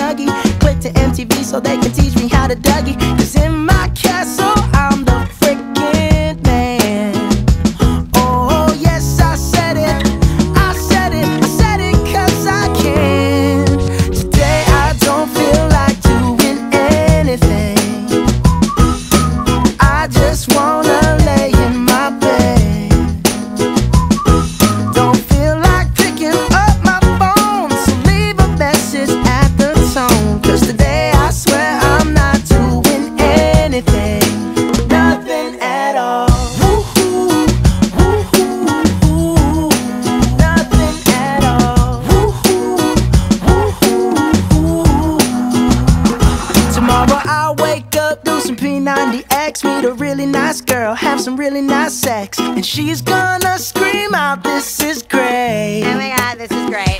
Click to MTV so they can teach me how to Dougie. Cause in my castle, P90X, meet a really nice girl, have some really nice sex, and she's gonna scream out, This is great. Oh my god, this is great.